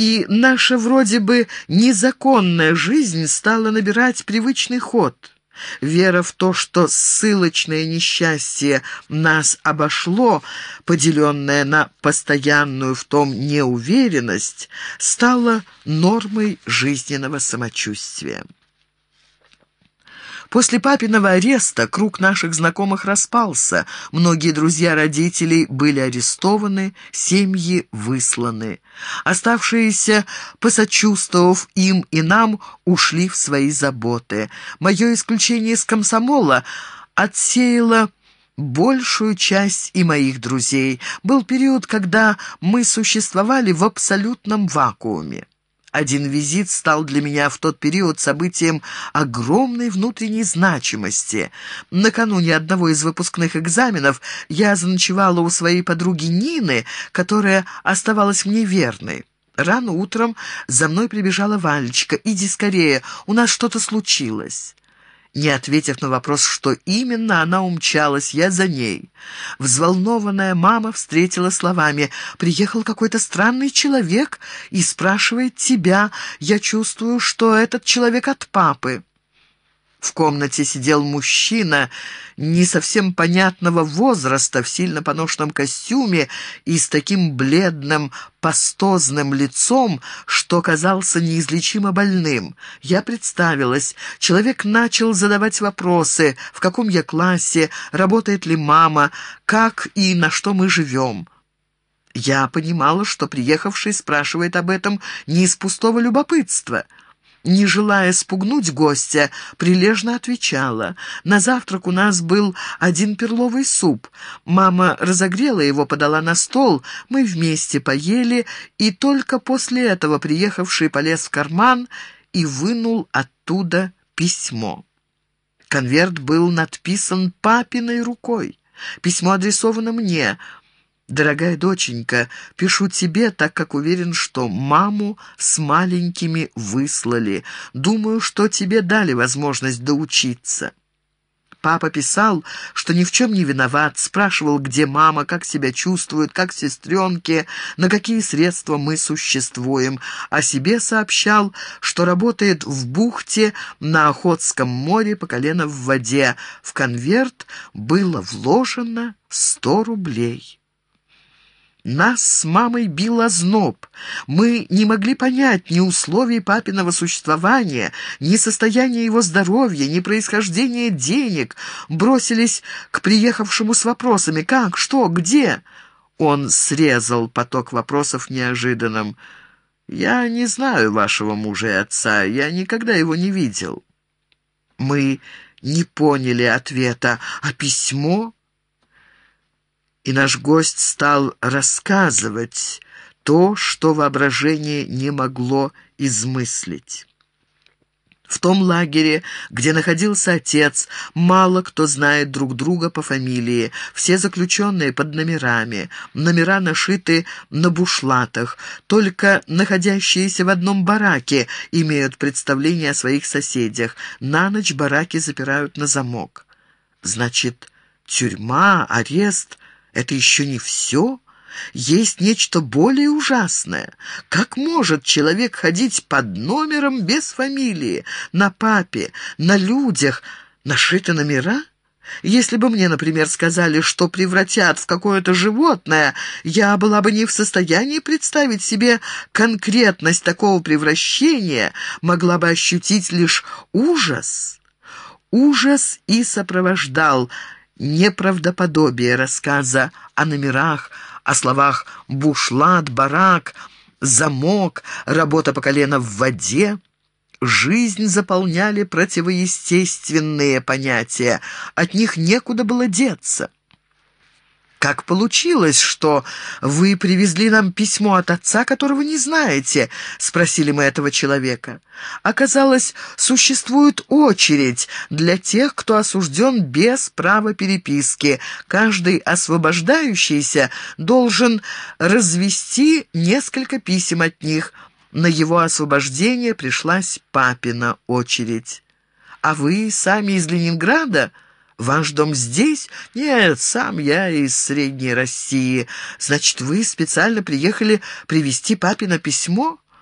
и наша вроде бы незаконная жизнь стала набирать привычный ход. Вера в то, что ссылочное несчастье нас обошло, поделенное на постоянную в том неуверенность, стала нормой жизненного самочувствия. После папиного ареста круг наших знакомых распался. Многие друзья родителей были арестованы, семьи высланы. Оставшиеся, посочувствовав им и нам, ушли в свои заботы. Мое исключение из комсомола отсеяло большую часть и моих друзей. Был период, когда мы существовали в абсолютном вакууме. Один визит стал для меня в тот период событием огромной внутренней значимости. Накануне одного из выпускных экзаменов я заночевала у своей подруги Нины, которая оставалась мне верной. Рано утром за мной прибежала Валечка. «Иди скорее, у нас что-то случилось». Не ответив на вопрос, что именно, она умчалась, я за ней. Взволнованная мама встретила словами «Приехал какой-то странный человек и спрашивает тебя. Я чувствую, что этот человек от папы». В комнате сидел мужчина не совсем понятного возраста в сильно поношенном костюме и с таким бледным, пастозным лицом, что казался неизлечимо больным. Я представилась. Человек начал задавать вопросы, в каком я классе, работает ли мама, как и на что мы живем. Я понимала, что приехавший спрашивает об этом не из пустого любопытства — не желая спугнуть гостя, прилежно отвечала. «На завтрак у нас был один перловый суп. Мама разогрела его, подала на стол, мы вместе поели, и только после этого приехавший полез в карман и вынул оттуда письмо. Конверт был надписан папиной рукой. Письмо адресовано мне — «Дорогая доченька, пишу тебе, так как уверен, что маму с маленькими выслали. Думаю, что тебе дали возможность доучиться». Папа писал, что ни в чем не виноват, спрашивал, где мама, как себя чувствует, как сестренки, на какие средства мы существуем. О себе сообщал, что работает в бухте на Охотском море по колено в воде. В конверт было вложено сто рублей. Нас с мамой бил озноб. Мы не могли понять ни условий папиного существования, ни состояния его здоровья, ни происхождения денег. Бросились к приехавшему с вопросами «Как? Что? Где?» Он срезал поток вопросов неожиданным. «Я не знаю вашего мужа и отца. Я никогда его не видел». Мы не поняли ответа. «А письмо?» И наш гость стал рассказывать то, что воображение не могло измыслить. В том лагере, где находился отец, мало кто знает друг друга по фамилии. Все заключенные под номерами. Номера нашиты на бушлатах. Только находящиеся в одном бараке имеют представление о своих соседях. На ночь бараки запирают на замок. Значит, тюрьма, арест это еще не все. Есть нечто более ужасное. Как может человек ходить под номером без фамилии, на папе, на людях, нашиты номера? Если бы мне, например, сказали, что превратят в какое-то животное, я была бы не в состоянии представить себе конкретность такого превращения, могла бы ощутить лишь ужас. Ужас и сопровождал неправдоподобие рассказа о номерах, о словах «бушлат», «барак», «замок», «работа по колено в воде». Жизнь заполняли противоестественные понятия, от них некуда было деться. «Как получилось, что вы привезли нам письмо от отца, которого не знаете?» — спросили мы этого человека. Оказалось, существует очередь для тех, кто осужден без права переписки. Каждый освобождающийся должен развести несколько писем от них. На его освобождение пришлась папина очередь. «А вы сами из Ленинграда?» «Ваш дом здесь?» «Нет, сам я из Средней России. Значит, вы специально приехали привезти папино письмо?»